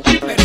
Pero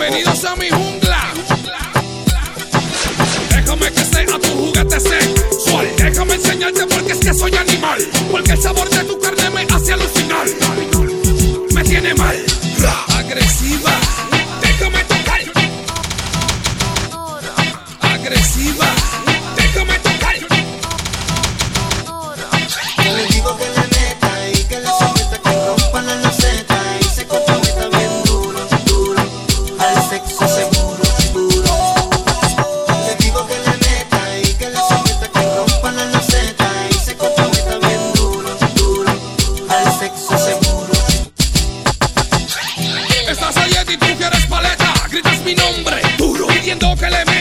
Bienvenidos a mi jungla. Déjame que sea tu juguete sexual. Déjame enseñarte porque es que soy animal. Porque el sabor de tu actitud que eres paleta, gritas mi nombre, duro, pidiendo que le me